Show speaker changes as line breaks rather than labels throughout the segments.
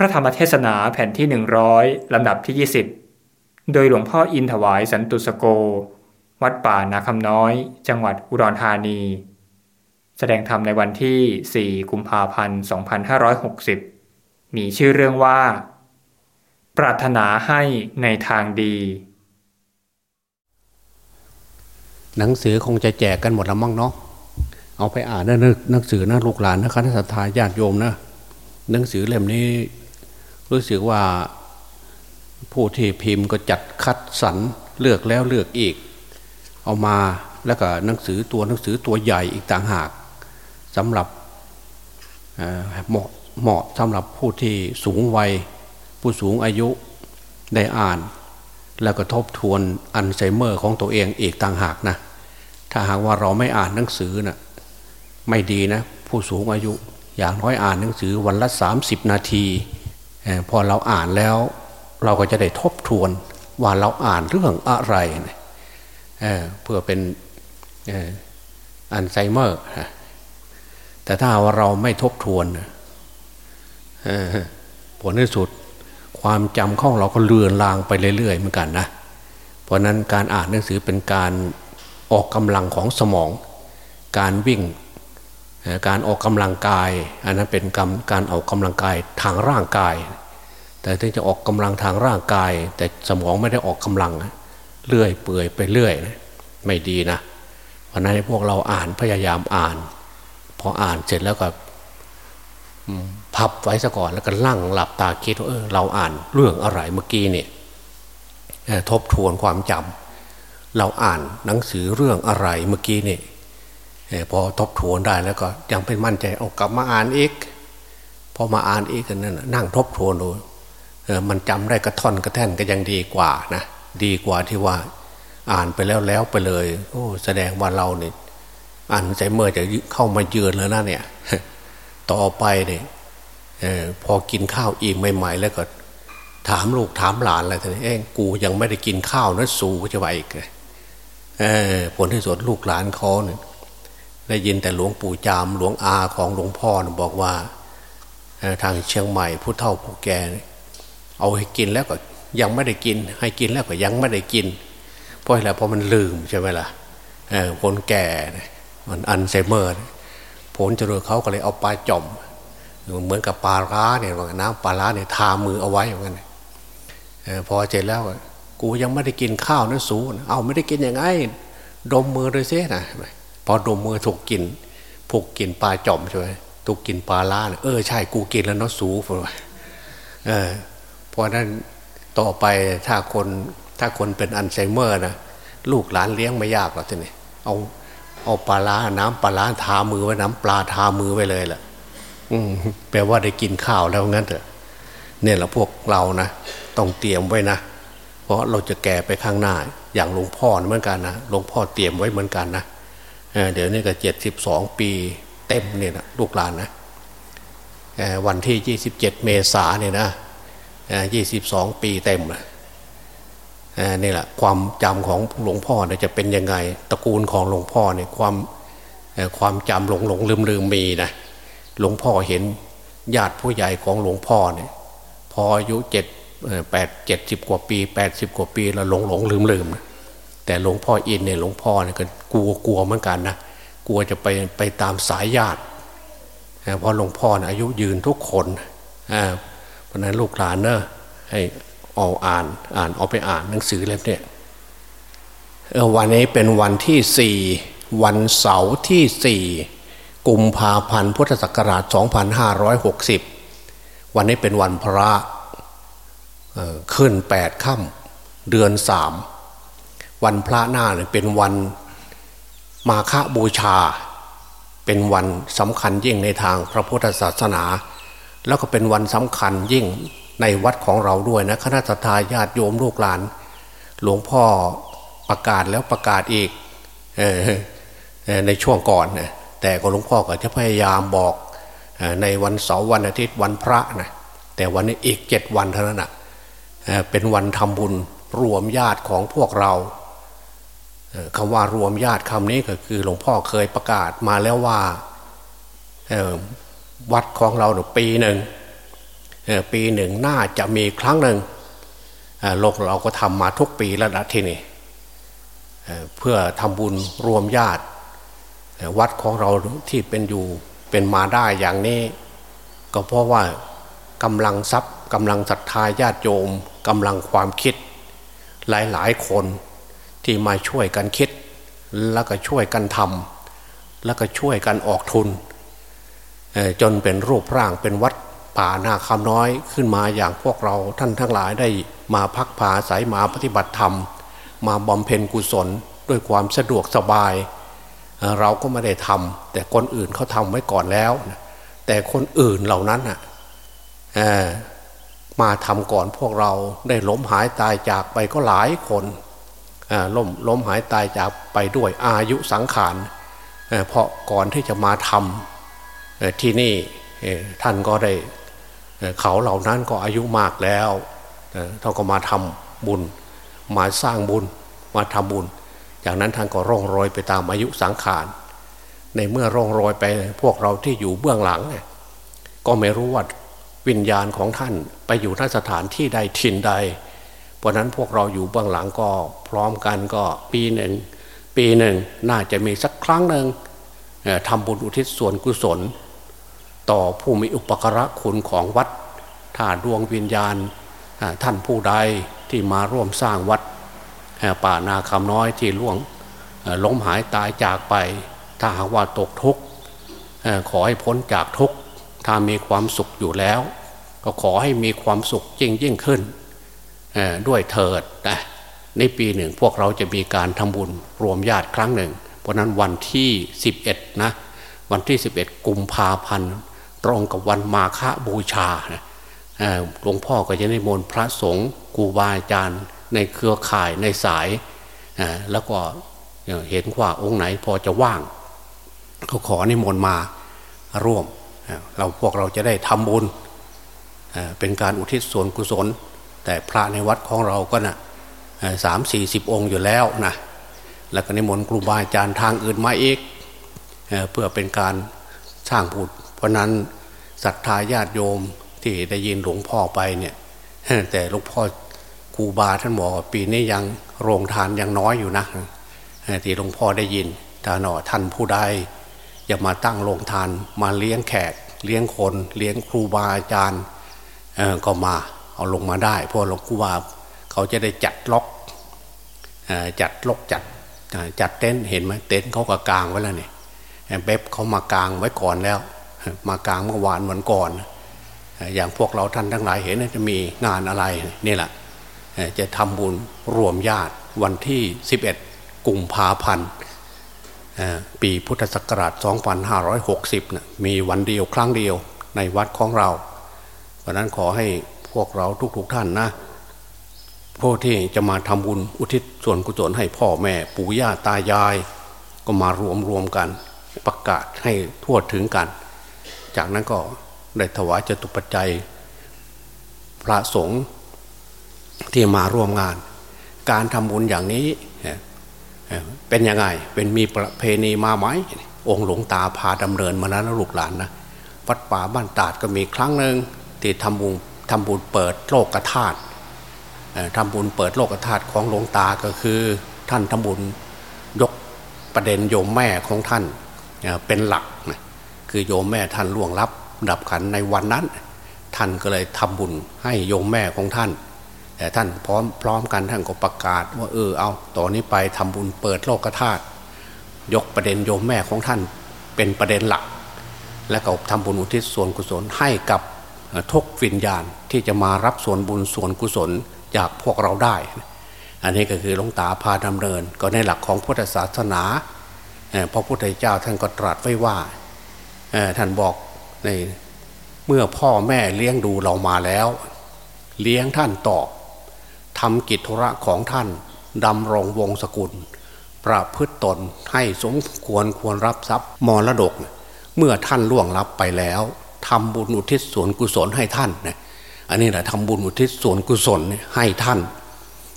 พระธรรมเทศนาแผ่นที่ 100 ลำดับที่ 20 โดยหลวงพ่ออินถวายสันตุสโก วัดป่านาคำน้อย จังหวัดอุดรธานี แสดงธรรมในวันที่ 4 กุมภาพันธ์ 2560 มีชื่อเรื่องว่า ปรารถนาให้ในทางดี
หนังสือคงจะแจกกันหมดแล้วมั้งเนาะ เอาไปอ่านนะหนังสือนะลูกหลานนะคณะสัตยาญาติโยมนะหนังสือเล่มนี้ รู้สึกว่าผู้ที่พิมพ์ก็จัดคัดสรรเลือกแล้วเลือกอีก เอามาแล้วก็หนังสือตัวหนังสือตัวใหญ่อีกต่างหากสำหรับเหมาะเหมาะสำหรับผู้ที่สูงวัย ผู้สูงอายุได้อ่าน แล้วก็ทบทวนอัลไซเมอร์ของตัวเองอีกต่างหากนะถ้าหากว่าเราไม่อ่านหนังสือนะ่ะไม่ดีนะ ผู้สูงอายุอย่างน้อยอ่านหนังสือวันละ 30 นาที พอเราอ่านแล้วเราก็จะได้ทบทวนว่าเราอ่านเรื่องอะไรเเพื่อเป็นอัลไซเมอร์แต่ถ้าว่าเราไม่ทบทวนผลที่สุดความจำของเราก็เลือนลางไปเรื่อยๆเหมือนกันนะ เพราะนั้นการอ่านหนังสือเป็นการออกกำลังของสมอง การวิ่งการออกกำลังกาย อันนั้นเป็นการออกกำลังกายทางร่างกาย ถึงจะออกกำลังทางร่างกาย แต่สมองไม่ได้ออกกำลังเลื่อยเปื่อยไปเรื่อยไม่ดีนะเพราะนั้นพวกเราอ่านพยายามอ่าน พออ่านเสร็จแล้วก็พับไว้ซะก่อนแล้วก็ลั่งหลับตาคิดว่าเออเราอ่านเรื่องอะไรเมื่อกี้เนี่ยทบทวนความจำเราอ่านหนังสือเรื่องอะไรเมื่อกี้เนี่ยพอทบทวนได้แล้วก็ยังเป็นมั่นใจเอากลับมาอ่านอีกพอมาอ่านอีกนั่นนั่งทบทวนดู มันจำได้กระท่อนกระแท่นก็ยังดีกว่านะดีกว่าที่ว่าอ่านไปแล้วแล้วไปเลย โอ้แสดงว่าเราเนี่ยอ่านใจเมื่อจะเข้ามาเยือนแล้วนะเนี่ย ต่อไปเนี่ยพอกินข้าวอิ่มใหม่ๆแล้วก็ ถามลูกถามหลานอะไรท่านเองกูยังไม่ได้กินข้าวนะสูจะไปอีกผลที่สุดลูกหลานเขาเนี่ยได้ยินแต่หลวงปู่จามหลวงอาของหลวงพ่อบอกว่าทางเชียงใหม่ผู้เฒ่าผู้แก่เเอาให้กินแล้วก็ยังไม่ได้กิน ให้กินแล้วก็ยังไม่ได้กิน เพราะอะไรเพราะมันลืมใช่ไหมล่ะคนแก่มันอันไซเมอร์ผลจะรวยเขาก็เลยเอาปลาจอมเหมือนกับปลาร้าเนี่ยน้ำปลาร้าเนี่ยทามือเอาไว้อย่างนั้นพอเสร็จแล้วกูยังไม่ได้กินข้าวนะสูนเอาไม่ได้กินยังไงดมมือเลยเสียนะพอดมมือถูกกินผูกกินปลาจอมใช่ไหมถูกกินปลาล่าเออใช่กูกินแล้วเนาะสูฟเออ ราะนั้นต่อไปถ้าคนถ้าคนเป็นอัลไซเมอร์นะลูกหลานเลี้ยงไม่ยากหรอกทีนี้เอาเอาปลาล่าน้ำปลาล่าทามือไว้น้ำปลาทามือไว้เลยแหละอืมแปลว่าได้กินข้าวแล้วงั้นเถอะ เนี่ยแหละพวกเรานะต้องเตรียมไว้นะเพราะเราจะแก่ไปข้างหน้า อย่างหลวงพ่อเหมือนกันนะหลวงพ่อเตรียมไว้เหมือนกันนะเดี๋ยวนี้ก็เจ็ดสิบสองปีเต็มเนี่ยนะลูกหลานนะวันที่ยี่สิบเจ็ดเมษาเนี่ยนะ ยี่สิบสองปีเต็มนี่แหละความจำของหลวงพ่อเนี่ยจะเป็นยังไงตระกูลของหลวงพ่อเนี่ยความความจำหลงหลงลืมลืมมีนะหลวงพ่อเห็นญาติผู้ใหญ่ของหลวงพ่อเนี่ยพออายุเจ็ดแปดเจ็ดสิบกว่าปีแปดสิบกว่าปีแล้วหลงหลงลืมลืมแต่หลวงพ่ออินเนี่ยหลวงพ่อเนี่ยก็กลัวกลัวเหมือนกันนะกลัวจะไปไปตามสายญาติเพราะหลวงพ่ออายุยืนทุกคนเพราะนั้นลูกหลานเนอะให้เอาอ่านอ่านเอาไปอ่านหนังสือเล่มเนี่ยวันนี้เป็นวันที่สี่วันเสาร์ที่สี่กุมภาพันธ์พุทธศักราช 2560 วันนี้เป็นวันพระขึ้นแปดค่ำเดือนสามวันพระหน้าเนี่ยเป็นวันมาฆบูชา เป็นวันสำคัญยิ่งในทางพระพุทธศาสนา แล้วก็เป็นวันสำคัญยิ่งในวัดของเราด้วยนะคณะทาญาติโยมลูกหลาน หลวงพ่อประกาศแล้วประกาศอีกในช่วงก่อนนะแต่ก็หลวงพ่อก็จะพยายามบอกในวันเสาร์วันอาทิตย์วันพระนะแต่วันนี้อีกเจ็ดวันเท่านั้นนะเป็นวันทำบุญรวมญาติของพวกเราคำว่ารวมญาติคำนี้ก็คือหลวงพ่อเคยประกาศมาแล้วว่า วัดของเราหนึ่งปีหนึ่งปีหนึ่งน่าจะมีครั้งหนึ่งโลกเราก็ทำมาทุกปีแล้วนะที่นี่เพื่อทำบุญรวมญาติ วัดของเราที่เป็นอยู่เป็นมาได้อย่างนี้ ก็เพราะว่ากำลังทรัพย์กำลังศรัทธาญาติโยมกำลังความคิด หลายๆคนที่มาช่วยกันคิด แล้วก็ช่วยกันทำแล้วก็ช่วยกันออกทุน จนเป็นรูปร่างเป็นวัดป่านาคำน้อยขึ้นมาอย่างพวกเราท่านทั้งหลายได้มาพักผาสายมาปฏิบัติธรรม มาบำเพ็ญกุศลด้วยความสะดวกสบาย เราก็ไม่ได้ทำแต่คนอื่นเขาทำไว้ก่อนแล้ว แต่คนอื่นเหล่านั้นมาทำก่อนพวกเราได้ล้มหายตายจากไปก็หลายคนล้มล้มหายตายจากไปด้วยอายุสังขารเพราะก่อนที่จะมาทำ ที่นี่ท่านก็ได้เขาเหล่านั้นก็อายุมากแล้วเขาก็มาทำบุญ มาสร้างบุญมาทำบุญ จากนั้นท่านก็ร่องรอยไปตามอายุสังขาร ในเมื่อร่องรอยไปพวกเราที่อยู่เบื้องหลัง ก็ไม่รู้ว่าวิญญาณของท่านไปอยู่ท่าสถานที่ใดถิ่นใด เพราะนั้นพวกเราอยู่เบื้องหลังก็พร้อมกันก็ปีหนึ่งปีหนึ่งน่าจะมีสักครั้งหนึ่งทำบุญอุทิศส่วนกุศล ต่อผู้มีอุปการะคุณของวัด ถ้าดวงวิญญาณท่านผู้ใดที่มาร่วมสร้างวัดป่านาคำน้อยที่ล่วงล้มหายตายจากไป ถ้าหากว่าตกทุกข์ขอให้พ้นจากทุกข์ถ้ามีความสุขอยู่แล้ว ก็ขอให้มีความสุขยิ่งยิ่งขึ้นด้วยเถิดนะในปีหนึ่งพวกเราจะมีการทำบุญรวมญาติครั้งหนึ่ง เพราะนั้นวันที่ 11นะวันที่ 11 กุมภาพันธ์ ตรงกับวันมาฆบูชาหลวงพ่อก็จะนิมนต์พระสงฆ์ครูบาอาจารย์ในเครือข่ายในสาย แล้วก็เห็นว่าองค์ไหนพอจะว่างเขาขอนิมนต์มาร่วม เราพวกเราจะได้ทำบุญเป็นการอุทิศส่วนกุศล แต่พระในวัดของเราก็นะสามสี่สิบองค์อยู่แล้วนะแล้วก็นิมนต์ครูบาอาจารย์ทางอื่นมาอีกเพื่อเป็นการสร้างบุญ เพราะนั้นศรัทธาญาติโยมที่ได้ยินหลวงพ่อไปเนี่ย แต่หลวงพ่อครูบาท่านบอกปีนี้ยังโรงทานยังน้อยอยู่นะที่หลวงพ่อได้ยินถ้าหนอท่านผู้ใดจะมาตั้งโรงทานมาเลี้ยงแขก เลี้ยงคน เลี้ยงครูบาอาจารย์ก็มาเอาลงมาได้เพราะหลวงครูบาเขาจะได้จัดล็อกจัดล็อกจัดจัดเต็นท์เห็นไหมเต็นท์เขาก็กลางไว้แล้วเนี่ยเบบเขามากลางไว้ก่อนแล้ว มากลางเมื่อวานวันก่อน อย่างพวกเราท่านทั้งหลายเห็นจะมีงานอะไรนี่แหละจะทำบุญรวมญาติวันที่ 11กุมภาพันธ์ปีพุทธศักราช 2560นะมีวันเดียวครั้งเดียวในวัดของเราเพราะนั้นขอให้พวกเราทุกๆทท่านนะผู้ที่จะมาทำบุญอุทิศส่วนกุศลให้พ่อแม่ปู่ย่าตายาย ก็มารวมรวมกันประกาศให้ทั่วถึงกัน จากนั้นก็ได้ถวายจตุปัจจัย พระสงฆ์ที่มาร่วมงาน การทำบุญอย่างนี้เป็นยังไง เป็นมีประเพณีมาไหม องค์หลวงตาพาดำเนินมาแล้วลูกหลานนะวัดป่าบ้านตาดก็มีครั้งหนึ่งที่ทำบุญทำบุญเปิดโลกธาตุทำบุญเปิดโลกธาตุของหลวงตาก็คือ ท่านทำบุญยกประเด็นโยมแม่ของท่านเป็นหลัก คือโยมแม่ท่านล่วงลับ ดับขันในวันนั้น ท่านก็เลยทำบุญให้โยมแม่ของท่าน แต่ท่านพร้อมพร้อมกันท่านก็ประกาศ ว่าเออเอาต่อนนี้ไปทำบุญเปิดโลกธาตุยกประเด็นโยมแม่ของท่านเป็นประเด็นหลัก และก็ทำบุญอุทิศส่วนกุศลให้กับทุกวิญญาณที่จะมารับส่วนบุญส่วนกุศลจากพวกเราได้ อันนี้ก็คือหลวงตาพาดำเนิน ก็ในหลักของพุทธศาสนาพระพุทธเจ้าท่านก็ตรัสไว้ว่า ท่านบอกในเมื่อพ่อแม่เลี้ยงดูเรามาแล้ว เลี้ยงท่านตอบทำกิจธุระของท่านดำรงวงศกุล ประพฤตตนให้สมควรควรรับทรัพย์มรดก เมื่อท่านล่วงลับไปแล้วทำบุญอุทิศส่วนกุศลให้ท่านนยอันนี้แหละทำบุญอุทิศส่วนกุศลให้ท่าน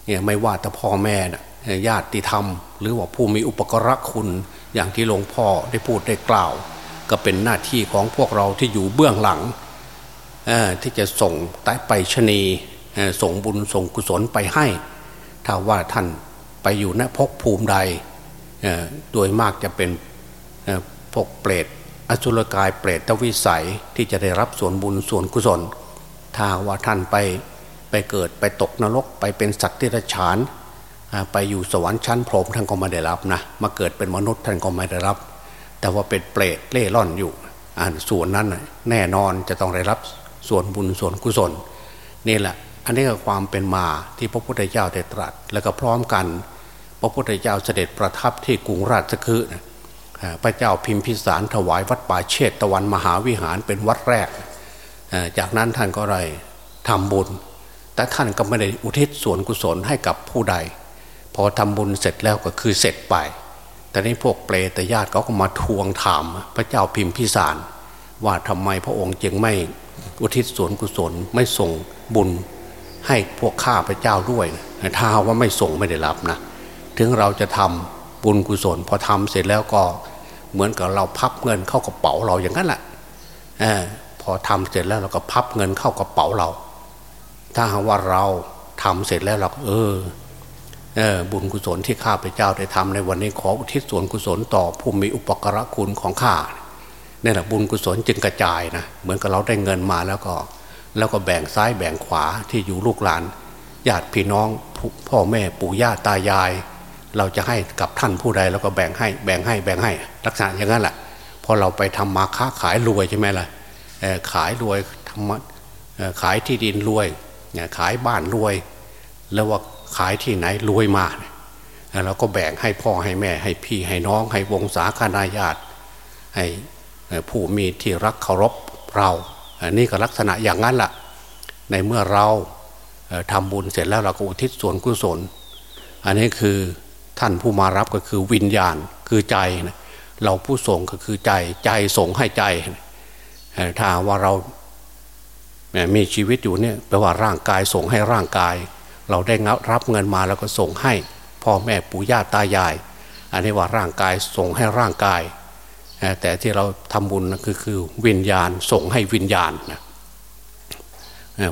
เนี่ยไม่ว่าแต่พ่อแม่นะญาติธรรม หรือว่าผู้มีอุปกรณคุณอย่างที่หลวงพ่อได้พูดได้กล่าว ก็เป็นหน้าที่ของพวกเราที่อยู่เบื้องหลังที่จะส่งใต้ไปชนีส่งบุญส่งกุศลไปให้ ถ้าว่าท่านไปอยู่ณพกภูมิใดโดยมากจะเป็นพวกเปรตอสุรกายเปรตวิสัยที่จะได้รับส่วนบุญส่วนกุศล ถ้าว่าท่านไปไปเกิดไปตกนรกไปเป็นสัตว์ที่ระฉาน ไปอยู่สวรรค์ชั้นพรหมท่านก็ไม่ได้รับนะมาเกิดเป็นมนุษย์ท่านก็ไม่ได้รับ แต่ว่าเป็นเปรตเล่ร่อนอยู่ส่วนนั้นแน่นอนจะต้องได้รับส่วนบุญส่วนกุศลนี่แหละ อันนี้ก็ความเป็นมาที่พระพุทธเจ้าได้ตรัส แล้วก็พร้อมกัน พระพุทธเจ้าเสด็จประทับที่กรุงราชคฤห์พระเจ้าพิมพิสารถวายวัดป่าเชตตะวันมหาวิหารเป็นวัดแรก จากนั้นท่านก็เลยทำบุญ แต่ท่านก็ไม่ได้อุทิศส่วนกุศลให้กับผู้ใด พอทำบุญเสร็จแล้วก็คือเสร็จไป แต่นี้พวกเปรตญาติเขาก็มาทวงถาม พระเจ้าพิมพิสาร ว่าทำไมพระองค์จึงไม่อุทิศส่วนกุศลไม่ส่งบุญให้พวกข้าพระเจ้าด้วยถ้าว่าไม่ส่งไม่ได้รับนะถึงเราจะทำบุญกุศลพอทำเสร็จแล้วก็เหมือนกับเราพับเงินเข้ากระเป๋าเราอย่างนั้นแหละอพอทำเสร็จแล้วเราก็พับเงินเข้ากระเป๋าเรา ถ้าหากว่าเราทำเสร็จแล้วเราเออ บุญกุศลที่ข้าพเจ้าได้ทำในวันนี้ขออุทิศส่วนกุศลต่อผู้มีอุปกรณคุณของข้านี่แหละบุญกุศลจึงกระจายนะเหมือนกับเราได้เงินมาแล้วก็ แล้วก็แบ่งซ้ายแบ่งขวาที่อยู่ลูกหลานญาติพี่น้องพ่อแม่ปู่ย่าตายาย เราจะให้กับท่านผู้ใดเราก็แบ่งให้แบ่งให้แบ่งให้ลักษณะอย่างนั้นแหละพอเราไปทำมาค้าขายรวยใช่ไหมล่ะขายรวยทำขายที่ดินรวยขายบ้านรวย แล้วว่า ขายที่ไหนรวยมาเราก็แบ่งให้พ่อให้แม่ให้พี่ให้น้องให้วงศาคณาญาติให้ผู้มีที่รักเคารพเราอันนี้ก็ลักษณะอย่างนั้นแหละในเมื่อเราทำบุญเสร็จแล้วเราก็อุทิศส่วนกุศล อันนี้คือท่านผู้มารับก็คือวิญญาณคือใจนะเราผู้ส่งก็คือใจใจส่งให้ใจถ้าว่าเรามีชีวิตอยู่เนี่ยแปลว่าร่างกายส่งให้ร่างกาย เราได้รับเงินมาแล้วก็ส่งให้พ่อแม่ปู่ย่าตายาย อันนี้ว่าร่างกายส่งให้ร่างกาย แต่ที่เราทำบุญคือคือวิญญาณส่งให้วิญญาณนะ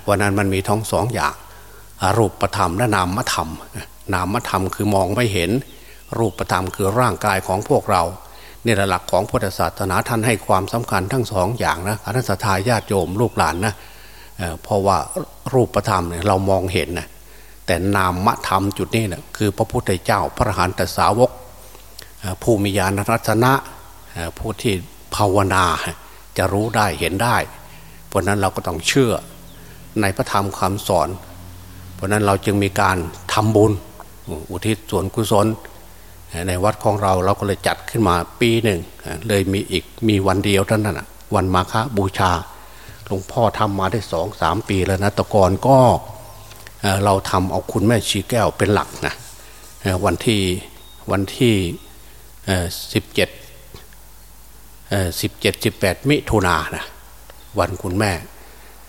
เพราะนั้นมันมีทั้งสองอย่างรูปธรรมและนามธรรม นามธรรมคือมองไม่เห็น รูปธรรมคือร่างกายของพวกเราเนี่ยหลักของพุทธศาสนาท่านให้ความสำคัญทั้งสองอย่างนะคณะสัตยาญาติโยมลูกหลานนะเเพราะว่ารูปธรรมเนี่ยเรามองเห็นนะ แต่นามธรรมจุดนี้นะคือพระพุทธเจ้าพระหันตสาวก ผู้มีญาณรัตนะผู้ที่ภาวนาจะรู้ได้เห็นได้ เพราะนั้นเราก็ต้องเชื่อในพระธรรมคำสอน เพราะนั้นเราจึงมีการทำบุญอุทิศส่วนกุศล ในวัดของเราเราก็เลยจัดขึ้นมาปีหนึ่ง เลยมีอีกมีวันเดียวเท่านั้นวันมาฆบูชาหลวงพ่อทำมาได้สองสามปีแล้วนะตะกอนก็ เราทำเอาคุณแม่ชีแก้วเป็นหลักนะวันที่วันที่สิบเจ็ดสิบเจ็ดสิบแปดมิถุนานะวันคุณแม่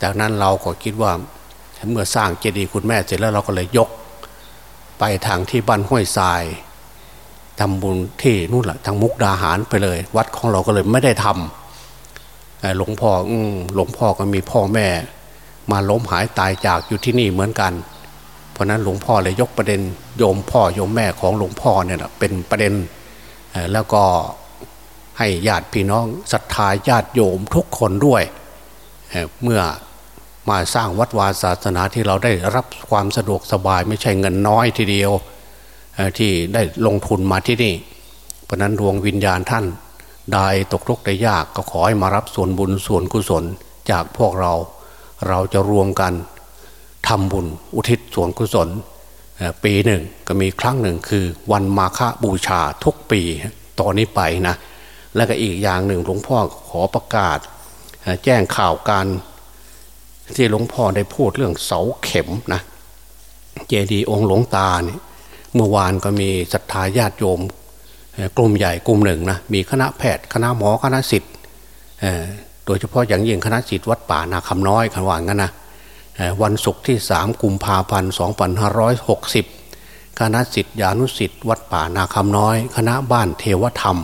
จากนั้นเราก็คิดว่าเมื่อสร้างเจดีย์คุณแม่เสร็จแล้วเราก็เลยยก ไปทางที่บ้านห้วยทรายทำบุญที่นู่นแหละทางมุกดาหารไปเลย วัดของเราก็เลยไม่ได้ทำหลวงพ่อหลวงพ่อก็มีพ่อแม่ มาล้มหายตายจากอยู่ที่นี่เหมือนกัน เพราะนั้นหลวงพ่อเลยยกประเด็นโยมพ่อโยมแม่ของหลวงพ่อเนี่ยเป็นประเด็นแล้วก็ให้ญาติพี่น้องศรัทธาญาติโยมทุกคนด้วยเมื่อมาสร้างวัดวาศาสนาที่เราได้รับความสะดวกสบายไม่ใช่เงินน้อยทีเดียวที่ได้ลงทุนมาที่นี่ เพราะนั้นดวงวิญญาณท่านได้ตกทุกข์ได้ยากก็ขอให้มารับส่วนบุญส่วนกุศลจากพวกเรา เราจะรวมกันทำบุญอุทิศส่วนกุศล ปีหนึ่งก็มีครั้งหนึ่งคือวันมาฆบูชาทุกปีตอนนี้ไปนะ และก็อีกอย่างหนึ่งหลวงพ่อขอประกาศ แจ้งข่าวการที่หลวงพ่อได้พูดเรื่องเสาเข็มนะเจดีย์องค์หลวงตาเนี่ยเมื่อวานก็มีศรัทธาญาติโยมกลุ่มใหญ่กลุ่มหนึ่งนะมีคณะแพทย์คณะหมอคณะสิทธิ์ ดยเฉพาะอย่างยิ่งคณะสิทธิ์วัดป่านาคำน้อยคันว่างั้นนะวันศุกร์ที่สามกุมภาพันธ์สองพันห้าร้อยหกสิบคณะสิทธิานุสิทธิ์วัดป่านาคำน้อย คณะบ้านเทวธรรม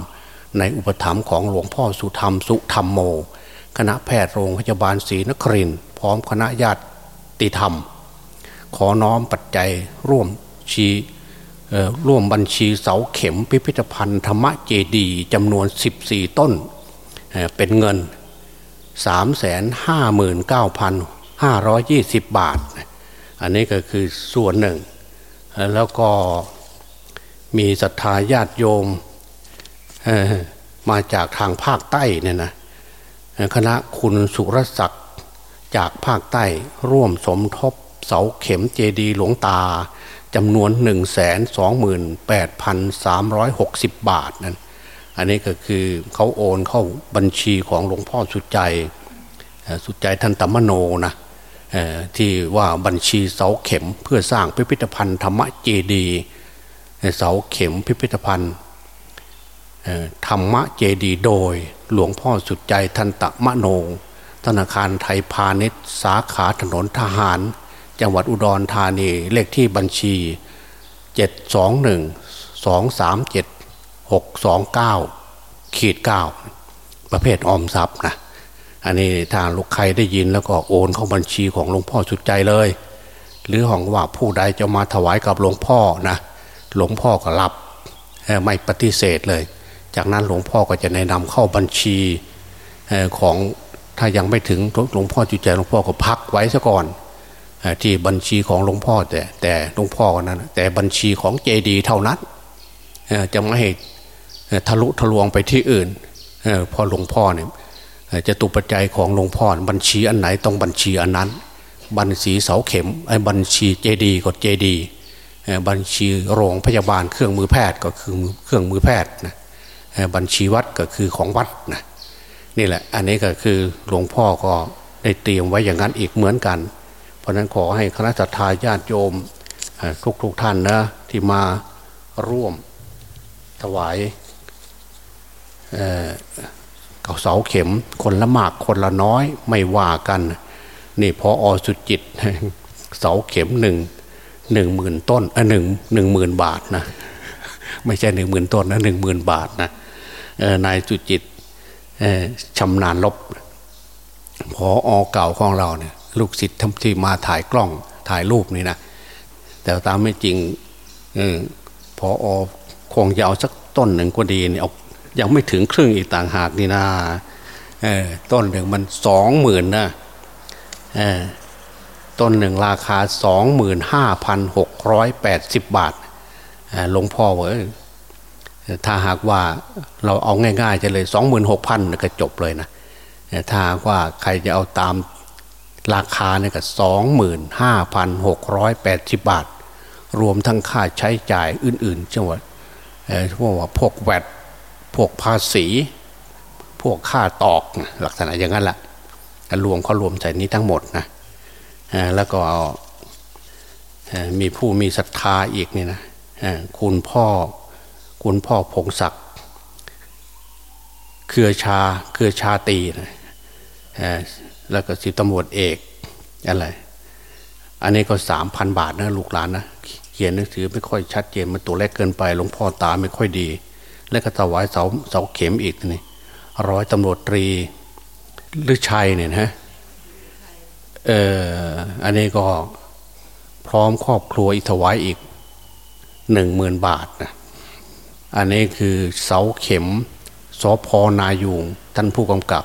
ในอุปถัมภ์ของหลวงพ่อสุธรรมสุธรรมโม คณะแพทย์โรงพยาบาลศรีนครินพร้อมคณะญาติธรรม ขอน้อมปัจจัยร่วมชีร่วมบัญชีเสาเข็มพิพิธภัณฑ์ธรรมเจดีจำนวน 14 ต้น เป็นเงิน 359,520บาท อันนี้ก็คือส่วนหนึ่ง แล้วก็มีศรัทธาญาติโยมมาจากทางภาคใต้เนี่ยนะคณะคุณสุรศักดิ์จากภาคใต้ร่วมสมทบเสาเข็มเจดีหลวงตาจำนวน 1 2 8 3 6 0 บาทนั่น อันนี้ก็คือเขาโอนเข้าบัญชีของหลวงพ่อสุดใจ สุดใจทันตมโนนะที่ว่าบัญชีเสาเข็มเพื่อสร้างพิพิธภัณฑ์ธรรมเจดีเสาเข็มพิพิธภัณฑ์ธรรมเจดีโดยหลวงพ่อสุดใจทันตมโน ธนาคารไทยพาณิชย์สาขาถนนทหาร จังหวัดอุดรธานีเลขที่บัญชี 721 237 629ขีด9ประเภทออมทรัพย์นะอันนี้ทางลูกใครได้ยินแล้วก็โอนเข้าบัญชีของหลวงพ่อสุดใจเลย หรือของว่าผู้ใดจะมาถวายกับหลวงพ่อนะหลวงพ่อก็รับไม่ปฏิเสธเลย จากนั้นหลวงพ่อก็จะแนะนำเข้าบัญชีของถ้ายังไม่ถึงหลวงพ่อจุใจหลวงพ่อก็พักไว้ซะก่อนที่บัญชีของหลวงพ่อแต่แต่หลวงพ่อนั้นแต่บัญชีของเจดีเท่านั้นจะไม่ให้ ทะลุทะลวงไปที่อื่นพอหลวงพ่อเนี่ยจะตุปัจจัยของหลวงพ่อบัญชีอันไหนต้องบัญชีอันนั้น บัญชีเสาเข็มไอ้บัญชีเจดีก็เจดีบัญชีโรงพยาบาลเครื่องมือแพทย์ก็คือเครื่องมือแพทย์นะบัญชีวัดก็คือของวัดนะนี่แหละอันนี้ก็คือหลวงพ่อก็ได้เตรียมไว้อย่างนั้นอีกเหมือนกัน เพราะนั้นขอให้คณะสัตยาญาติโยมทุกทุกท่านนะที่มาร่วมถวาย เสาเข็มคนละมากคนละน้อยไม่ว่ากัน นี่พออสุจิตเสาเข็มหนึ่งหนึ่งหมื่นต้นอะหนึ่งหนึ่งหมื่นบาทนะไม่ใช่หนึ่งหมื่นต้นนะหนึ่งหมื่นบาทนะนายจุจิตชำนาญลบพออเก่าของเราเนี่ย ลูกศิษย์ทำที่มาถ่ายกล้องถ่ายรูปนี่นะแต่ตามไม่จริงพออคงจะเอาสักต้นหนึ่งก็ดีเนี่ยเอา ยังไม่ถึงครึ่งอีกต่างหากนี่นะต้นหนึ่งมันสองหมื่นนะต้นหนึ่งราคาสองหมื่นห้าพันหกร้อยแปดสิบบาทหลวงพ่อเว้ยถ้าหากว่าเราเอาง่ายๆจะเลยสองหมื่นหกพันก็จบเลยนะถ้าหากว่าใครจะเอาตามราคาเนี่ยก็สองหมื่นห้าพันหกร้อยแปดสิบบาท รวมทั้งค่าใช้จ่ายอื่นๆจังหวัดพวกว่าพวกแวด พวกภาษี พวกค่าตอกลักษณะอย่างนั้นแหละรวมเขารวมใส่นี้ทั้งหมดนะแล้วก็มีผู้มีศรัทธาอีกเนี่ยนะคุณพ่อคุณพ่อพงศักดิ์เครือชาเครือชาตีนะแล้วก็สิตำรวจเอกอะไรอันนี้ก็สามพันบาทนะลูกหลานนะเขียนหนังสือไม่ค่อยชัดเจนมันตัวเล็กเกินไปหลวงพ่อตาไม่ค่อยดี และก็ถวายเสาเสาเข็มอีกนี่ร้อยตำรวจตรีหรือชัยเนี่ยนะเอออันนี้ก็พร้อมครอบครัวอิถวายอีกหนึ่งหมื่นบาทนะอันนี้คือเสาเข็มสพนายูงท่านผู้กำกับ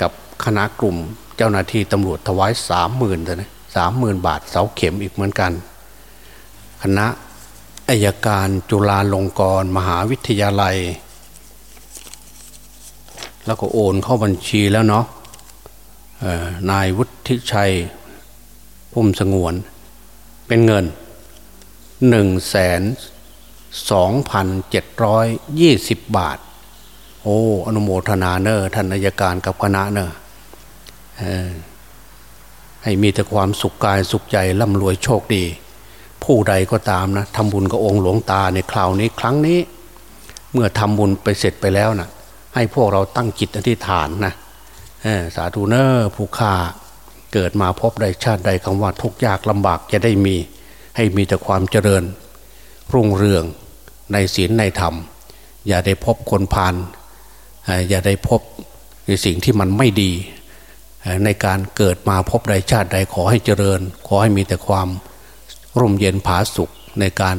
กับคณะกลุ่มเจ้าหน้าที่ตำรวจถวายสามหมื่นนะสามหมื่นบาทเสาเข็มอีกเหมือนกัน คณะ อายการจุฬาลงกรณ์มหาวิทยาลัย แล้วก็โอนเข้าบัญชีแล้วเนาะนายวุฒิชัยพุ่มสงวน เป็นเงินหนึ่งแสนสองพันเจ็ดร้อยยี่สิบบาท โอ้อนุโมทนาเนอร์ท่านอายการกับคณะเนอร์ให้มีแต่ความสุขกายสุขใจร่ำรวยโชคดี ผู้ใดก็ตามนะทำบุญกับองค์หลวงตาในคราวนี้ครั้งนี้ เมื่อทำบุญไปเสร็จไปแล้วนะให้พวกเราตั้งจิตอธิษฐานนะสาธุเนอผู้ฆ่าเกิดมาพบใดชาติใดคำว่าทุกยากลำบากจะได้มี ให้มีแต่ความเจริญ รุ่งเรืองในศีลในธรรม อย่าได้พบคนพานอย่าได้พบในสิ่งที่มันไม่ดี ในการเกิดมาพบใดชาติใดขอให้เจริญ ขอให้มีแต่ความ ร่มเย็นผาสุขในการ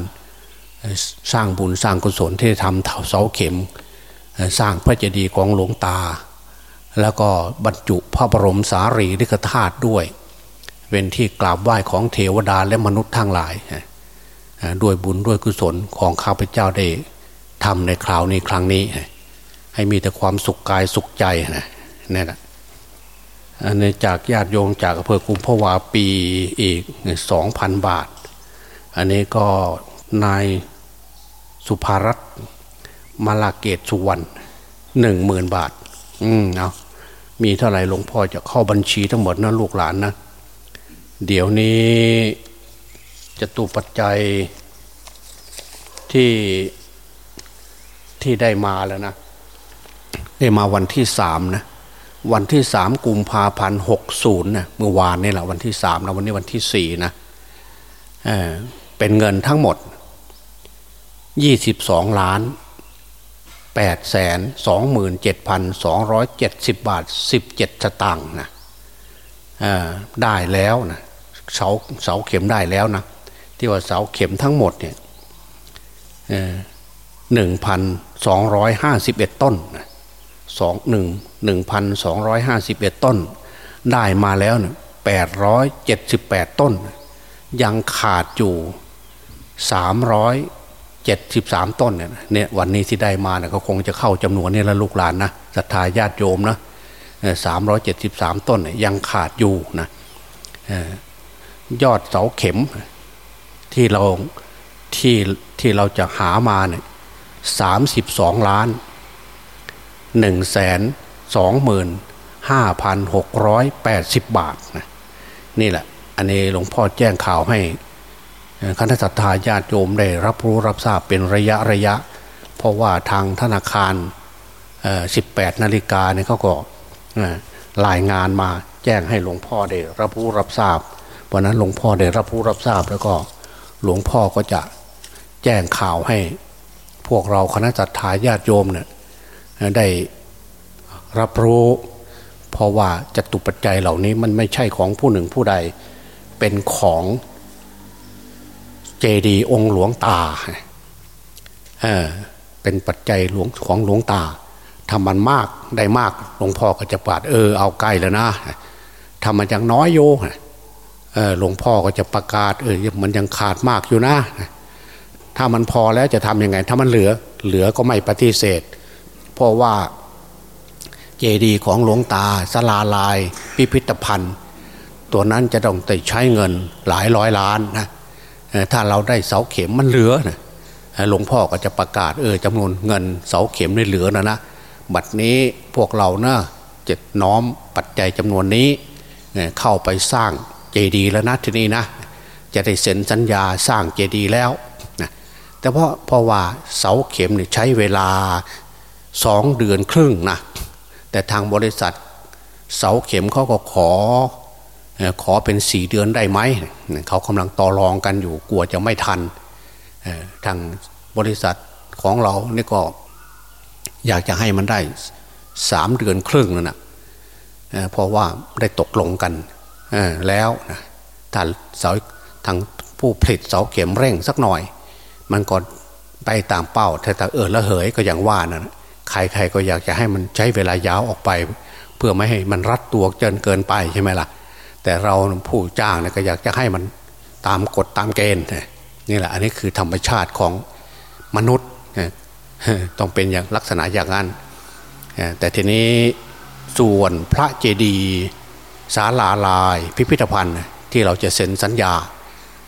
สร้างบุญสร้างกุศลที่ทำเสาเข็ม สร้างพระเจดีย์ของหลวงตา แล้วก็บรรจุพระบรมสารีริกธาตุด้วย เป็นที่กราบไหว้ของเทวดาและมนุษย์ทั้งหลาย ด้วยบุญด้วยกุศลของข้าพเจ้าได้ทำในคราวนี้ครั้งนี้ ให้มีแต่ความสุขกายสุขใจนะนี่แหละในจากญาติโยมจากอำเภอกุมภาวาปีอีกสองพันบาท อันนี้ก็นายสุภารัตมาลาเกตสุวรรณหนึ่งหมื่นบาท อืมเอามีเท่าไหร่หลวงพ่อจะเข้าบัญชีทั้งหมดนะลูกหลานนะ เดี๋ยวนี้จะตูปัจจัยที่ที่ได้มาแล้วนะ ได้มาวันที่สามนะ วันที่สามกุมภาพันธ์หกศูนย์นะเมื่อวานนี่แหละวันที่สามนะวันนี้วันที่สี่นะ เป็นเงินทั้งหมดยี่สิบสองล้านแปดแสนสองหมื่นเจ็ดพันสองร้อยเจ็ดสิบบาทสิบเจ็ดสตางค์นะได้แล้วนะเสาเสาเข็มได้แล้วนะ ที่ว่าเสาเข็มทั้งหมดเนี่ยหนึ่งพันสองร้อยห้าสิบเอ็ดต้นสองหนึ่งหนึ่งพันสองร้อยห้าสิบเอ็ดต้น ได้มาแล้วเนี่ยแปดร้อยเจ็ดสิบแปดต้น ยังขาดอยู่ สามร้อยเจ็ดสิบสามต้นเนี่ยวันนี้ที่ได้มาเนี่ยก็คงจะเข้าจำนวนนี่ละลูกหลานนะศรัทธาญาติโยมนะสามร้อยเจ็ดสิบสามต้นยังขาดอยู่นะยอดเสาเข็มที่เราที่ที่เราจะหามาเนี่ยสามสิบสองล้านหนึ่งแสนสองหมื่นห้าพันหกร้อยแปดสิบบาทนะนี่แหละ อันนี้หลวงพ่อแจ้งข่าวให้ คณะสัตยาญาติโยมได้รับรู้รับทราบเป็นระยะระยะ เพราะว่าทางธนาคารสิบแปดนาฬิกาเนี่ยเขาก็รายงานมาแจ้งให้หลวงพ่อได้รับรู้รับทราบวันนั้นหลวงพ่อได้รับรู้รับทราบแล้วก็หลวงพ่อก็จะแจ้งข่าวให้ พวกเราคณะจัตยาญาติโยมเนี่ยได้รับรู้ เพราะว่าจตุปัจจัยเหล่านี้มันไม่ใช่ของผู้หนึ่งผู้ใดเป็นของ เจดีย์องค์หลวงตาเออเป็นปัจจัยหลวงของหลวงตาทำมันมากได้มากหลวงพ่อก็จะปาดเออเอาใกล้แล้วนะทำมันยังน้อยโยหลวงพ่อก็จะประกาศ เออมันยังขาดมากอยู่นะถ้ามันพอแล้วจะทำยังไง ถ้ามันเหลือ เหลือก็ไม่ปฏิเสธ เพราะว่าเจดีย์ของหลวงตาสลาลาย พิพิธภัณฑ์ ตัวนั้นจะต้องใช้เงินหลายร้อยล้านนะ ถ้าเราได้เสาเข็มมันเหลือนะหลวงพ่อก็จะประกาศเออจำนวนเงินเสาเข็มได้เหลือนะนะบัดนี้พวกเรานะจะน้อมปัจจัยจำนวนนี้เข้าไปสร้างเจดีย์แล้วนะทีนี้นะ จะได้เซ็นสัญญาสร้างเจดีย์แล้วนะแต่เพราะเพราะว่าเสาเข็มเนี่ยใช้เวลาสองเดือนครึ่งนะแต่ทางบริษัทเสาเข็มเขาก็ขอ ขอเป็นสี่เดือนได้ไหมเขากำลังต่อรองกันอยู่กลัวจะไม่ทันทางบริษัทของเรานี่ก็อยากจะให้มันได้สามเดือนครึ่งนั่นนะเพราะว่าได้ตกลงกันแล้วนะถ้าเสาทางผู้ผลิตเสาเข็มเร่งสักหน่อย มันก็ไปตามเป้าแต่าเออละเหยก็อย่างว่านะใครๆก็อยากจะให้มันใช้เวลายาวออกไป เพื่อไม่ให้มันรัดตัวเกินเกินไปใช่ไหมล่ะ แต่เราผู้จ้างเนี่ยก็อยากจะให้มันตามกฎตามเกณฑ์นี่แหละ อันนี้คือธรรมชาติของมนุษย์ต้องเป็นอย่างลักษณะอย่างนั้น แต่ทีนี้ส่วนพระเจดีย์ศาลาลาย พิพิธภัณฑ์ที่เราจะเซ็นสัญญา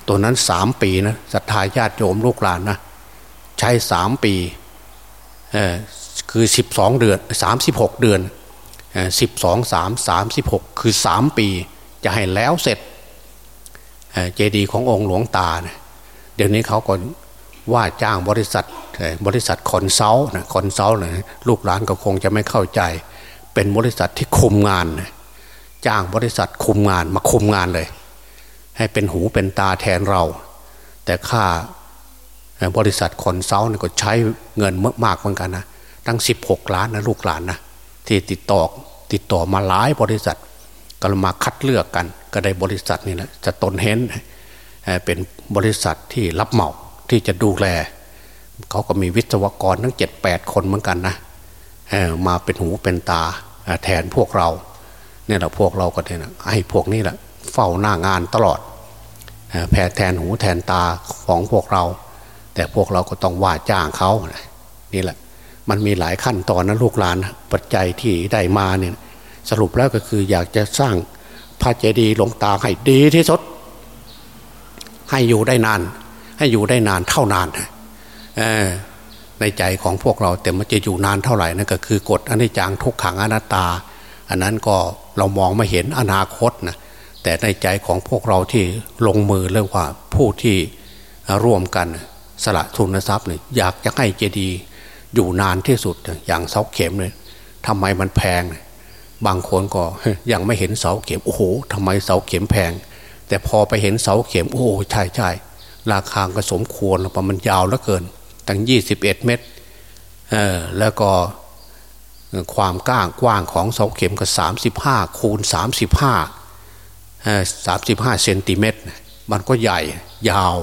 ตัวนั้นสามปีนะศรัทธาญาติโยมลูกหลานนะใช้สามปีคือสิบสองเดือนสามสิบหกเดือนสิบสองสามสามสิบหกคือสามปี จะให้แล้วเสร็จเจดีย์ขององค์หลวงตาเเดี๋ยวนี้เขาก็ว่าจ้างบริษัทบริษัท consult นะ consult นะลูกหลานก็คงจะไม่เข้าใจ เป็นบริษัทที่คุมงานนะจ้างบริษัทคุมงานมาคุมงานเลย ให้เป็นหูเป็นตาแทนเรา แต่ค่าบริษัท consult ก็ใช้เงินมากเหมือนกันนะตั้ง 16 ล้านนะลูกหลานนะที่ติดต่อติดต่อมาหลายบริษัท ก็มาคัดเลือกกัน ก็ได้บริษัทนี่แหละจะตนเห็นเป็นบริษัทที่รับเหมาที่จะดูแลเขาก็มีวิศวกรทั้งเจ็ดแปดคนเหมือนกันนะมาเป็นหูเป็นตาแทนพวกเราเนี่ยแหละพวกเราก็เนี่ยนะให้พวกนี้แหละเฝ้าหน้างานตลอดแผ่แทนหูแทนตาของพวกเรา แต่พวกเราก็ต้องว่าจ้างเขานี่แหละ มันมีหลายขั้นตอนนะลูกหลานปัจจัยที่ได้มาเนี่ย สรุปแล้วก็คืออยากจะสร้างพระเจดีย์หลวงตาให้ดีที่สุด ให้อยู่ได้นาน ให้อยู่ได้นานเท่านานในใจของพวกเราแต่มันจะอยู่นานเท่าไหร่นั่นก็คือกฎอนิจจังทุกขังอนัตตา อันนั้นก็เรามองไม่เห็นอนาคตนะแต่ในใจของพวกเราที่ลงมือเรียกว่าผู้ที่ร่วมกันสละทุนทรัพย์เนี่ยอยากจะให้เจดีย์อยู่นานที่สุดอย่างเสาเข็มเลยทำไมมันแพงเลย บางคนก็ยังไม่เห็นเสาเข็มโอ้โหทำไมเสาเข็มแพง แต่พอไปเห็นเสาเข็มโอ้ใช่ใช่ราคาก็สมควรเพราะมันยาวเหลือเกิน ตั้งยี่สิบเอ็ดเมตรแล้วก็ความก้างกว้างของเสาเข็มก็สามสิบห้าคูณสามสิบห้าสามสิบห้าเซนติเมตร มันก็ใหญ่ยาว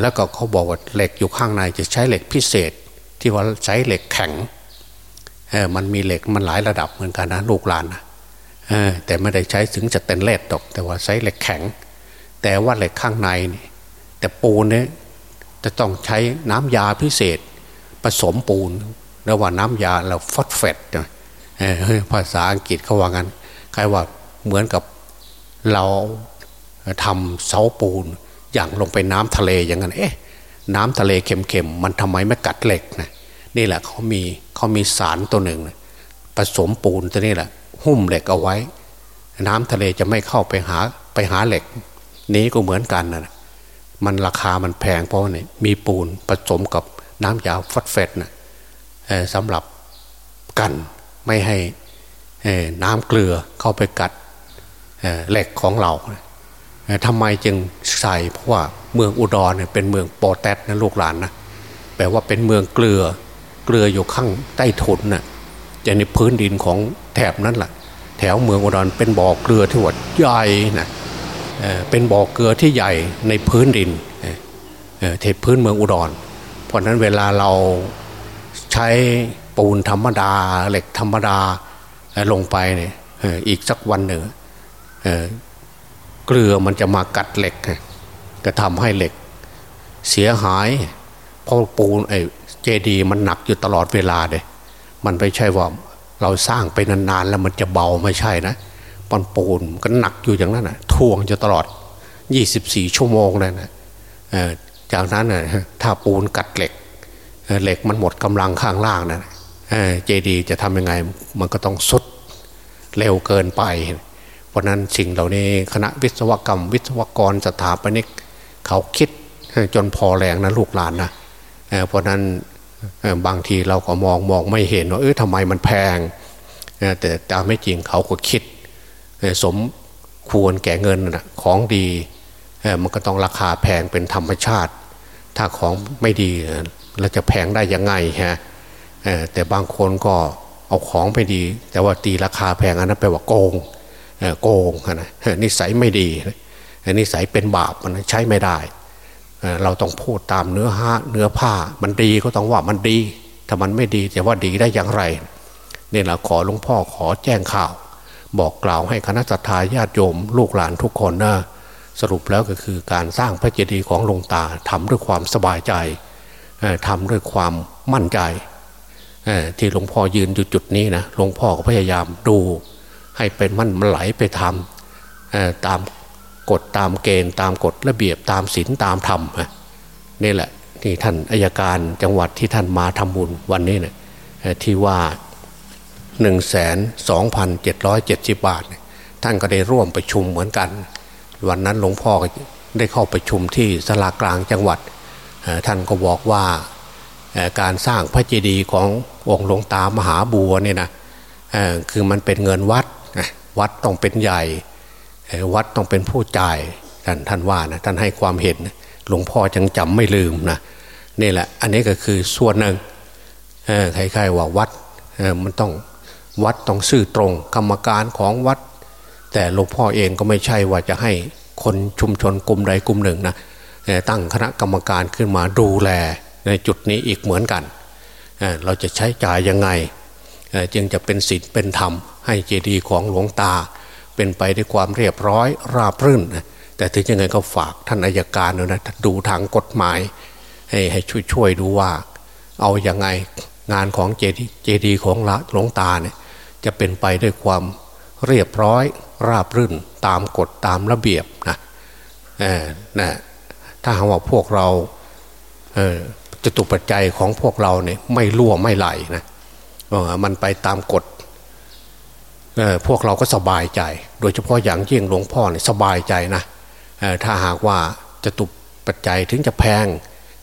แล้วก็เขาบอกว่าเหล็กอยู่ข้างในจะใช้เหล็กพิเศษ ที่ว่าใช้เหล็กแข็ง เออมันมีเหล็กมันหลายระดับเหมือนกันนะลูกหลานนะเออแต่ไม่ได้ใช้ถึงจะเต็นเลดตก แต่ว่าใช้เหล็กแข็ง แต่ว่าเหล็กข้างในนี่แต่ปูนเนี่ยจะต้องใช้น้ำยาพิเศษ ผสมปูนแล้วว่าน้ำยาเราฟอสเฟตภาษาอังกฤษเขาว่างั้นใครว่าเหมือนกับเราทำเสาปูนอย่างลงไปน้ำทะเลอย่างนั้นเอ๊ะน้ำทะเลเค็มๆมันทำไมไม่กัดเหล็กนะ นี่แหละเขามีเขามีสารตัวหนึ่งผสมปูนตัวนี้แหละ หุ้มเหล็กเอาไว้ น้ำทะเลจะไม่เข้าไปหาไปหาเหล็ก นี้ก็เหมือนกันนะมันราคามันแพงเพราะนี่มีปูนผสมกับน้ำยาฟอสเฟตนะสำหรับกันไม่ให้น้ำเกลือเข้าไปกัดเหล็กของเราทำไมจึงใส่เพราะว่าเมืองอุดรเนี่ยเป็นเมืองปอแตสนะลูกหลานนะแปลว่าเป็นเมืองเกลือ ลืออยู่ข้างใต้ถุนน่ะจะในพื้นดินของแถบนั้นแหละแถวเมืองอุดรเป็นบ่อเกลือที่วัดใหญ่นะเป็นบ่อเกลือที่ใหญ่ในพื้นดินเทพื้นเมืองอุดร เพราะนั้นเวลาเราใช้ปูนธรรมดาเหล็กธรรมดาลงไปเนี่ยอีกสักวันหนึ่งเกลือมันจะมากัดเหล็กก็ทำให้เหล็กเสียหายเพราะปูนไอ้ เจดีมันหนักอยู่ตลอดเวลาเลยมันไม่ใช่ว่าเราสร้างไปนานๆแล้วมันจะเบาไม่ใช่นะปอนปูนก็หนักอยู่อย่างนั้นนะทวงจะตลอด 24 ชั่วโมงเลยนะจากนั้นนะถ้าปูนกัดเหล็กเหล็กมันหมดกำลังข้างล่างนะเจดีจะทำยังไงมันก็ต้องสุดเร็วเกินไป เพราะนั้นสิ่งเหล่านี้คณะวิศวกรรม วิศวกรสถาปนิก เขาคิดจนพอแรงนะลูกหลานนะ เพราะนั้นบางทีเราก็มองมองไม่เห็นว่าเออทำไมมันแพง แต่ตามไม่จริงเขาก็คิด สมควรแก่เงินนะของดีมันก็ต้องราคาแพงเป็นธรรมชาติ ถ้าของไม่ดีเราจะแพงได้ยังไงฮะแต่บางคนก็เอาของไปดี แต่ว่าตีราคาแพงอันนั้นแปลว่าโกงโกงนะนิสัยไม่ดีนิสัยเป็นบาปมันใช้ไม่ได้ เราต้องพูดตามเนื้อห้าเนื้อผ้ามันดีก็ต้องว่ามันดี ถ้ามันไม่ดีจะว่าดีได้อย่างไรนี่แหละขอหลวงพ่อขอแจ้งข่าว บอกกล่าวให้คณะสัตยาญาติโยมลูกหลานทุกคนนะสรุปแล้วก็คือการสร้างพระเจดีย์ของหลวงตาทำด้วยความสบายใจทำด้วยความมั่นใจที่หลวงพ่อยืนอยู่จุดนี้นะหลวงพ่อก็พยายามดู ให้เป็นมันมันไหลไปทำตาม กฎตามเกณฑ์ตามกฎระเบียบตามศีลตามธรรมนี่แหละที่ท่านอายการจังหวัดที่ท่านมาทำบุญวันนี้เนะี่ยที่ว่าหนึ่งแสนสองพันเจ็ดร้อยเจ็ดสิบบาท ท่านก็ได้ร่วมประชุมเหมือนกัน วันนั้นหลวงพ่อได้เข้าประชุมที่สลากลางจังหวัด ท่านก็บอกว่าการสร้างพระเจดีย์ขององค์หลวงตามหาบัวเนี่ยนะคือมันเป็นเงินวัดวัดต้องเป็นใหญ่ วัดต้องเป็นผู้จ่ายท่านท่านว่านะท่านให้ความเห็นหลวงพ่อจังจำไม่ลืมนะนี่แหละ อันนี้ก็คือส่วนหนึ่งใครๆว่าวัดมันต้องวัดต้องซื่อตรง กรรมการของวัด แต่หลวงพ่อเองก็ไม่ใช่ว่าจะให้คนชุมชนกลุ่มใดกลุ่มหนึ่งนะตั้งคณะกรรมการขึ้นมาดูแลในจุดนี้อีกเหมือนกัน เราจะใช้จ่ายยังไง จึงจะเป็นศีลเป็นธรรม ให้เจดีย์ของหลวงตา เป็นไปด้วยความเรียบร้อยราบรื่น แต่ถึงยังไงก็ฝากท่านอายการนะดูทางกฎหมาย ให้ให้ช่วยช่วยดูว่า เอาอยัางไงงานของเจดีเจดีของหลวงตาเนี่ยจะเป็นไปด้วยความเรียบร้อยราบรื่นตามกฎตามระเบียบนะนะถ้าหากว่าพวกเราจตุปัจจัยของพวกเราเนี่ยไม่รั่วไม่ไหลนะมันไปตามกฎ พวกเราก็สบายใจ โดยเฉพาะอย่างยิ่งหลวงพ่อเนี่ยสบายใจนะถ้าหากว่าจะตุปัจจัยถึงจะแพง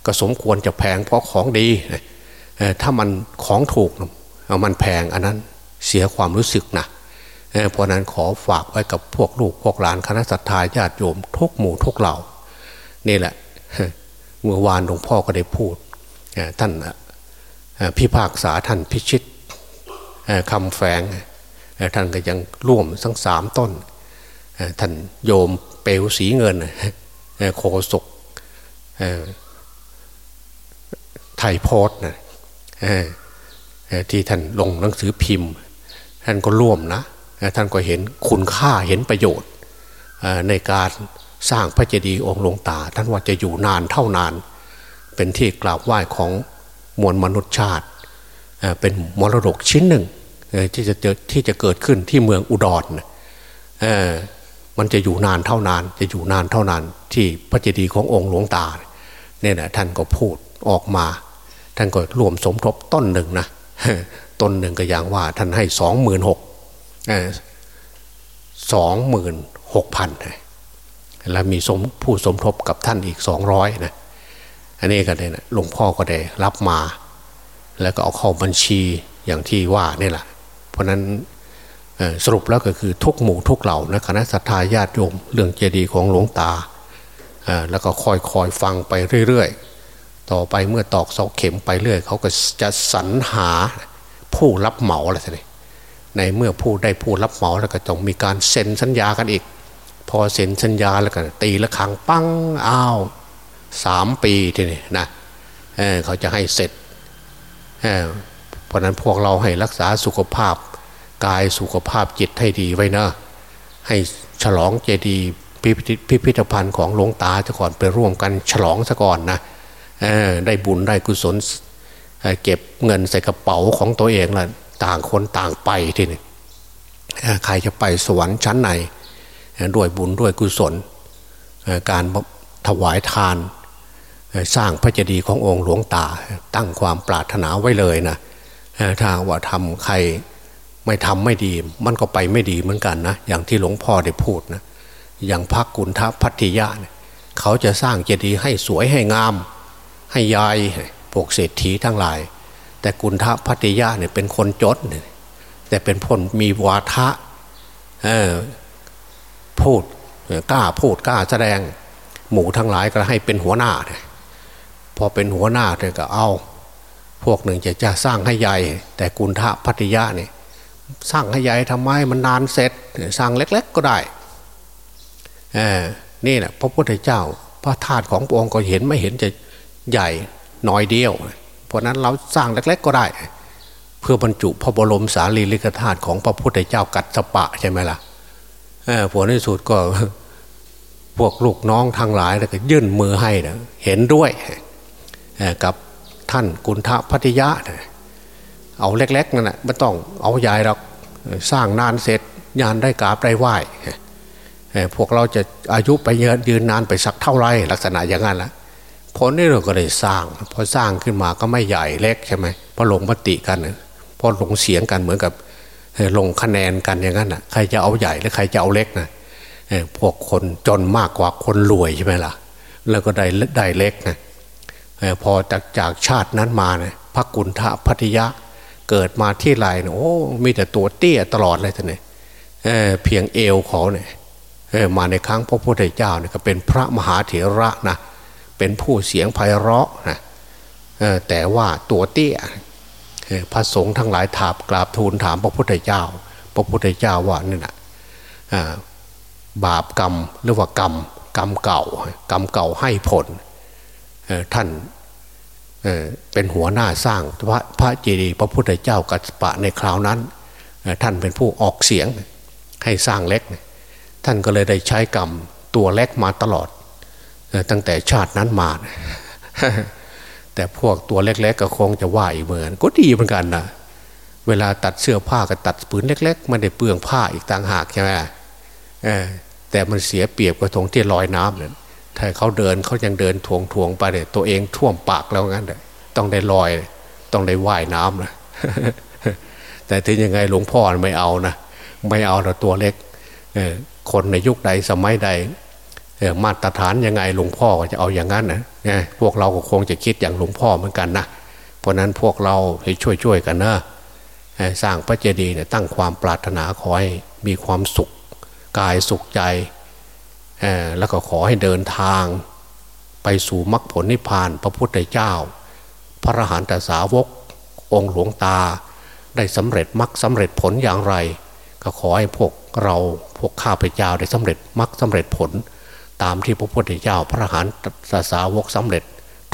ก็สมควรจะแพงเพราะของดี ถ้ามันของถูกมันแพงอันนั้นเสียความรู้สึกนะเพราะนั้นขอฝากไว้กับพวกลูกพวกหลานคณะสัตยาญาติโยมทุกหมู่ทุกเหล่านี่แหละเมื่อวานหลวงพ่อก็ได้พูดท่านพิพากษาท่านพิชิตคำแฝง ท่านก็ยังร่วมทั้งสามต้นท่านโยมเปลวสีเงินโคศกไทยโพสนะที่ท่านลงหนังสือพิมพ์ ท่านก็ร่วมนะท่านก็เห็นคุณค่าเห็นประโยชน์ในการสร้างพระเจดีย์องค์หลวงตา ท่านว่าจะอยู่นานเท่านาน เป็นที่กราบไหว้ของมวลมนุษยชาติ เป็นมรดกชิ้นหนึ่ง ที่จะเจอที่จะเกิดขึ้นที่เมืองอุดรมันจะอยู่นานเท่านาน จะอยู่นานเท่านาน ที่พระเจดีย์ขององค์หลวงตาเนี่ยนะท่านก็พูดออกมา ท่านก็รวมสมทบต้นหนึ่งนะต้นหนึ่งก็อย่างว่า ท่านให้สองหมื่นหกสองหมื่นหกพันแล้วมีสมผู้สมทบกับท่านอีกสองร้อยนะอันนี้ก็ได้นะหลวงพ่อก็ได้รับมา แล้วก็เอาเข้าบัญชีอย่างที่ว่านี่แหละ เพราะนั้นสรุปแล้วก็คือทุกหมู่ทุกเหล่านะคณะสัตยาญาติโยมเรื่องเจดีย์ของหลวงตา แล้วก็คอยคอยฟังไปเรื่อยๆ ต่อไปเมื่อตอกเสาเข็มไปเรื่อยเขาก็จะสรรหาผู้รับเหมาอะไรสิในเมื่อผู้ได้ผู้รับเหมาแล้วก็ต้องมีการเซ็นสัญญากันอีก พอเซ็นสัญญาแล้วก็ตีละครังปั้งอ้าวสามปีทีนี้นะเเขาจะให้เสร็จ เพราะนั้นพวกเราให้รักษาสุขภาพ กายสุขภาพจิตให้ดีไว้นะ ให้ฉลองเจดีย์พิพิธภัณฑ์ของหลวงตาจะก่อนไปร่วมกันฉลองซะก่อนนะได้บุญได้กุศลเก็บเงินใส่กระเป๋าของตัวเองละต่างคนต่างไปทีนี้ใครจะไปสวรรค์ชั้นไหนด้วยบุญด้วยกุศล การถวายทาน สร้างพระเจดีย์ขององค์หลวงตา ตั้งความปรารถนาไว้เลยนะ ถ้าว่าทำใครไม่ทำไม่ดี มันก็ไปไม่ดีเหมือนกันนะอย่างที่หลวงพ่อได้พูดนะอย่างพระกุณฑพัทธิยะเนี่ยเขาจะสร้างเจดีย์ให้สวยให้งาม ให้ยายพวกเศรษฐีทั้งหลาย แต่กุณฑพัทธิยะเนี่ยเป็นคนจดแต่เป็นคนมีวาทะพูดกล้าพูดกล้าแสดง หมู่ทั้งหลายก็ให้เป็นหัวหน้าพอเป็นหัวหน้าเนี่ยก็เอา พวกหนึ่งจะจะสร้างให้ใหญ่ แต่กุณฑะพัทยาเนี่ยสร้างให้ใหญ่ทำไมมันนานเสร็จสร้างเล็ก ๆ ก็ได้เออนี่แหละพระพุทธเจ้า พระธาตุของพระองค์ก็เห็นไม่เห็นจะใหญ่น้อยเดียว เพราะนั้นเราสร้างเล็ก ๆ ก็ได้ เพื่อบรรจุพระบรมสารีริกธาตุของพระพุทธเจ้ากัดสปะใช่ไหมล่ะเออผลในสุดก็พวกลูกน้องทางหลายแล้วก็ยื่นมือให้นะเห็นด้วยกับ ท่านกุณฑพัทยะเอาเล็ก ๆนั่นแหะไม่ต้องเอาใหญ่เราสร้างนานเสร็จยานได้กาบได้ไหว้พวกเราจะอายุไปยืนนานไปสักเท่าไรลักษณะอย่างนั้นละผลนี่เราก็ได้สร้าง พอสร้างขึ้นมาก็ไม่ใหญ่เล็กใช่ไหมพอลงมติกันพอลงเสียงกันเหมือนกับลงคะแนนกันอย่างนั้นอะใครจะเอาใหญ่หรือใครจะเอาเล็กนะพวกคนจนมากกว่าคนรวยใช่ไหมล่ะ แล้วก็ได้ได้เล็กนะ พอจากจากชาตินั้นมาเนี่ยพระกุณฑะพัทยะเกิดมาที่ไรเนี่ยโอ้มีแต่ตัวเตี้ยตลอดเลยท่านเนี่ยเเพียงเอวเขาเนี่ยมาในครั้งพระพุทธเจ้าเนี่ยก็เป็นพระมหาเถระนะเป็นผู้เสียงไพเราะนะแต่ว่าตัวเตี้ยพระสงฆ์ทั้งหลายถามกราบทูลถามพระพุทธเจ้า พระพุทธเจ้าว่านี่นะบาปกรรมหรือว่ากรรมกรรมเก่ากรรมเก่าให้ผล ท่านเป็นหัวหน้าสร้างพระพระเจดีย์พระพุทธเจ้ากัสปะในคราวนั้น ท่านเป็นผู้ออกเสียงให้สร้างเล็ก ท่านก็เลยได้ใช้กรรมตัวเล็กมาตลอด ตั้งแต่ชาตินั้นมา แต่พวกตัวเล็กๆก็คงจะว่าอีกเหมือนก็ดีเหมือนกันนะเวลาตัดเสื้อผ้าก็ตัดปืนเล็ก ๆ มันได้เปลืองผ้าอีกต่างหากใช่ไหมแต่มันเสียเปรียบกระทงที่ลอยน้ำเนี่ย ถ้าเขาเดินเขายังเดินทวงทวงไปเลยตัวเองท่วมปากแล้วงั้นเลยต้องได้ลอย ต้องได้ว่ายน้ำนะแต่ถึงยังไงหลวงพ่อไม่เอานะไม่เอาแต่ตัวเล็กคนในยุคใดสมัยใดมาตรฐานยังไงหลวงพ่อก็จะเอาอย่างนั้นนะพวกเราก็คงจะคิดอย่างหลวงพ่อเหมือนกันนะเพราะนั้นพวกเราให้ช่วยๆกันนะสร้างพระเจดีย์ตั้งความปรารถนาขอให้มีความสุขกายสุขใจ แล้วก็ขอให้เดินทางไปสู่มรรคผลนิพพาน พระพุทธเจ้า พระอรหันตสาวก องค์หลวงตา ได้สำเร็จมรรคสำเร็จผลอย่างไร ก็ขอให้พวกเราพวกข้าพเจ้าได้สำเร็จมรรคสำเร็จผล ตามที่พระพุทธเจ้า พระอรหันตสาวกสำเร็จ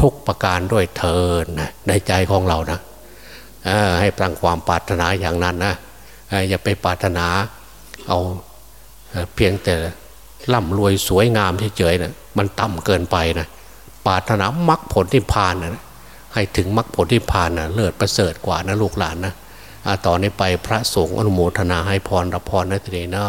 ทุกประการด้วยเทินในใจของเรานะให้ตั้งความปรารถนาอย่างนั้นนะอย่าไปปรารถนาเอาเพียงแต่ ร่ำรวยสวยงามเฉยๆนะมันต่ำเกินไปนะปาถนามรรคผลที่พานนะให้ถึงมรรคผลที่พานนะเลิศประเสริฐกว่านะลูกหลานนะต่อนนี้ไปพระสงฆ์อนุโมทนาให้พรรับพรนะทีนี้นะ